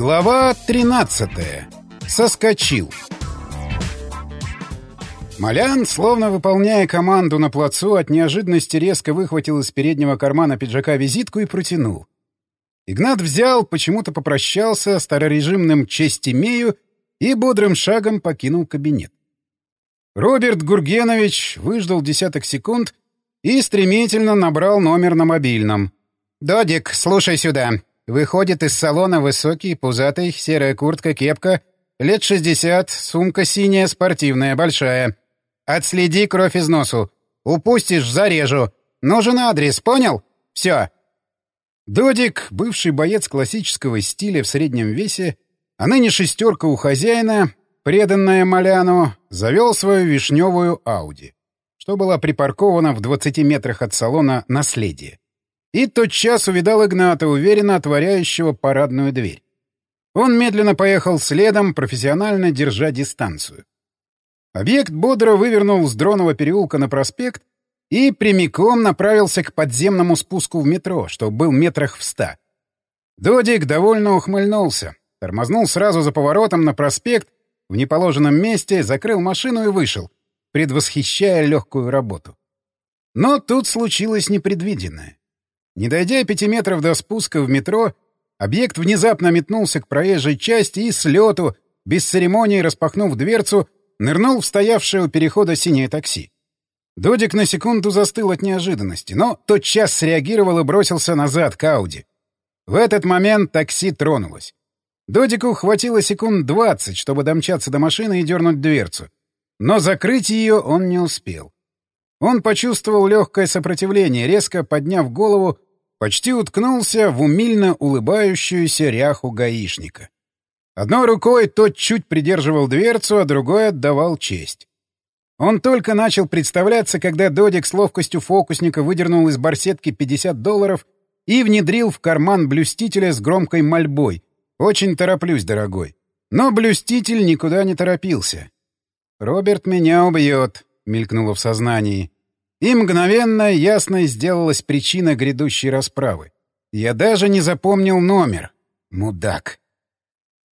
Глава 13. Соскочил. Малян, словно выполняя команду на плацу, от неожиданности резко выхватил из переднего кармана пиджака визитку и протянул. Игнат взял, почему-то попрощался, старорежимным «честь имею» и бодрым шагом покинул кабинет. Роберт Гургенович выждал десяток секунд и стремительно набрал номер на мобильном. «Додик, слушай сюда. Выходит из салона высокий, пузатый, серая куртка, кепка, лет 60, сумка синяя, спортивная, большая. Отследи кровь из носу. Упустишь — зарежу. Нужен адрес, понял? Все. Додик, бывший боец классического стиля в среднем весе, а ныне шестерка у хозяина, преданная Маляну, завел свою вишневую Ауди, что была припаркована в 20 метрах от салона «Наследие». И тотчас увидал Игната, уверенно отворяющего парадную дверь. Он медленно поехал следом, профессионально держа дистанцию. Объект бодро вывернул с дронного переулка на проспект и прямиком направился к подземному спуску в метро, что был метрах в ста. Додик довольно ухмыльнулся, тормознул сразу за поворотом на проспект, в неположенном месте, закрыл машину и вышел, предвосхищая легкую работу. Но тут случилось непредвиденное. Не дойдя пяти метров до спуска в метро, объект внезапно метнулся к проезжей части и с лету, без церемонии распахнув дверцу, нырнул в стоявшее у перехода синее такси. Додик на секунду застыл от неожиданности, но тотчас среагировал и бросился назад к Ауди. В этот момент такси тронулось. Додику хватило секунд двадцать, чтобы домчаться до машины и дернуть дверцу. Но закрыть ее он не успел. Он почувствовал легкое сопротивление, резко подняв голову, почти уткнулся в умильно улыбающуюся ряху гаишника. Одной рукой тот чуть придерживал дверцу, а другой отдавал честь. Он только начал представляться, когда Додик с ловкостью фокусника выдернул из барсетки 50 долларов и внедрил в карман блюстителя с громкой мольбой. «Очень тороплюсь, дорогой». Но блюститель никуда не торопился. «Роберт меня убьет», — мелькнуло в сознании. И мгновенно ясной сделалась причина грядущей расправы. Я даже не запомнил номер. Мудак.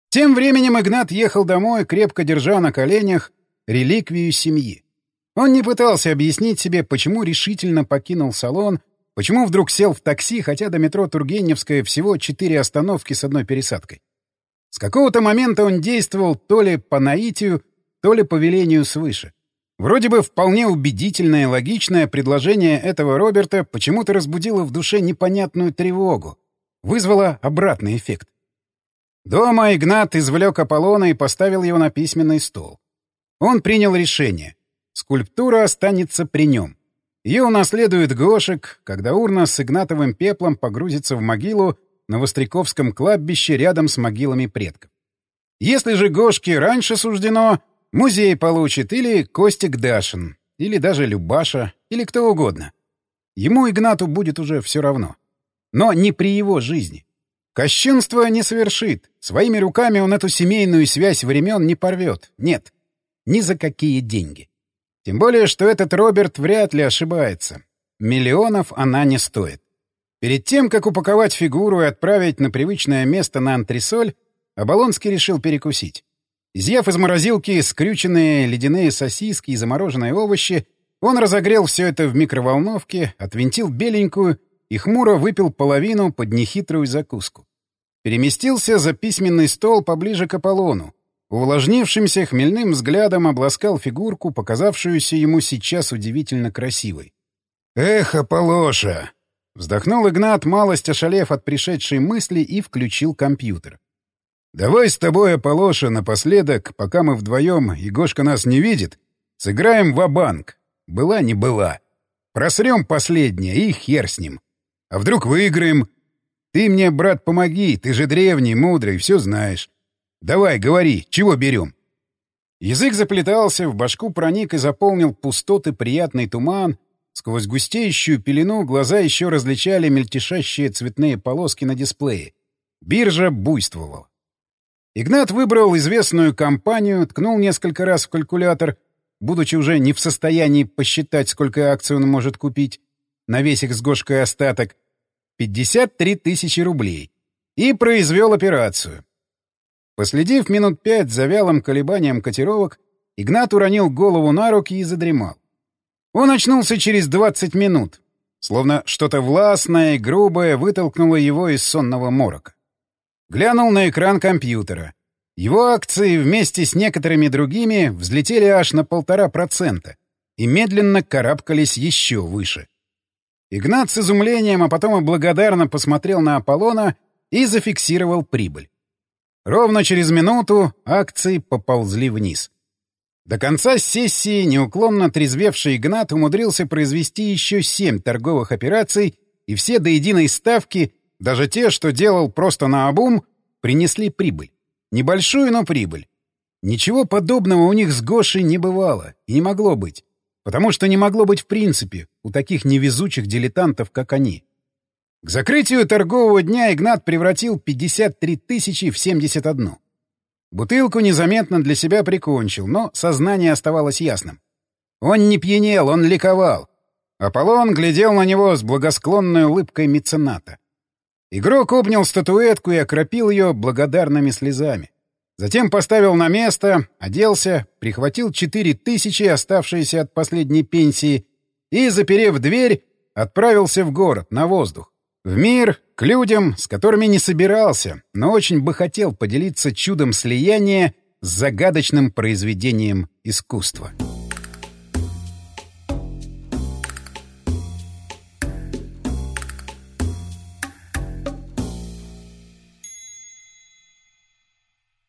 Тем временем Игнат ехал домой, крепко держа на коленях реликвию семьи. Он не пытался объяснить себе, почему решительно покинул салон, почему вдруг сел в такси, хотя до метро Тургеневская всего четыре остановки с одной пересадкой. С какого-то момента он действовал то ли по наитию, то ли по велению свыше. Вроде бы вполне убедительное и логичное предложение этого Роберта почему-то разбудило в душе непонятную тревогу, вызвало обратный эффект. Дома Игнат извлек Аполлона и поставил его на письменный стол. Он принял решение. Скульптура останется при нем. Ее унаследует Гошек, когда урна с Игнатовым пеплом погрузится в могилу на Востряковском кладбище рядом с могилами предков. Если же Гошке раньше суждено, музей получит или Костик Дашин, или даже Любаша, или кто угодно. Ему, Игнату, будет уже все равно. Но не при его жизни. Кощунство не совершит. Своими руками он эту семейную связь времен не порвет. Нет. Ни за какие деньги. Тем более, что этот Роберт вряд ли ошибается. Миллионов она не стоит. Перед тем, как упаковать фигуру и отправить на привычное место на антресоль, Оболонский решил перекусить. Изъяв из морозилки скрюченные ледяные сосиски и замороженные овощи, он разогрел все это в микроволновке, отвинтил беленькую и хмуро выпил половину под нехитрую закуску. Переместился за письменный стол поближе к Аполлону. Увлажнившимся хмельным взглядом обласкал фигурку, показавшуюся ему сейчас удивительно красивой. «Эх, Аполлоша!» Вздохнул Игнат, малость ошалев от пришедшей мысли, и включил компьютер. «Давай с тобой, Аполлоша, напоследок, пока мы вдвоем, и Гошка нас не видит, сыграем ва-банк. Была не была. Просрем последнее, и хер с ним. А вдруг выиграем? Ты мне, брат, помоги, ты же древний, мудрый, все знаешь. Давай, говори, чего берем? Язык заплетался, в башку проник и заполнил пустоты приятный туман. Сквозь густеющую пелену глаза еще различали мельтешащие цветные полоски на дисплее. Биржа буйствовала. Игнат выбрал известную компанию, ткнул несколько раз в калькулятор, будучи уже не в состоянии посчитать, сколько акций он может купить, на весь их с Гошкой остаток, 53 тысячи рублей, и произвел операцию. Последив минут пять за вялым колебанием котировок, Игнат уронил голову на руки и задремал. Он очнулся через 20 минут, словно что-то властное и грубое вытолкнуло его из сонного морока. Глянул на экран компьютера. Его акции вместе с некоторыми другими взлетели аж на полтора процента и медленно карабкались еще выше. Игнат с изумлением, а потом и благодарно посмотрел на Аполлона и зафиксировал прибыль. Ровно через минуту акции поползли вниз. До конца сессии неуклонно трезвевший Игнат умудрился произвести еще семь торговых операций, и все до единой ставки, даже те, что делал просто на обум, принесли прибыль. Небольшую, но прибыль. Ничего подобного у них с Гошей не бывало и не могло быть. Потому что не могло быть в принципе у таких невезучих дилетантов, как они. К закрытию торгового дня Игнат превратил 53 тысячи в 71. Бутылку незаметно для себя прикончил, но сознание оставалось ясным. Он не пьянел, он ликовал. Аполлон глядел на него с благосклонной улыбкой мецената. Игрок обнял статуэтку и окропил ее благодарными слезами. Затем поставил на место, оделся, прихватил четыре тысячи, оставшиеся от последней пенсии, и, заперев дверь, отправился в город, на воздух. В мир, к людям, с которыми не собирался, но очень бы хотел поделиться чудом слияния с загадочным произведением искусства.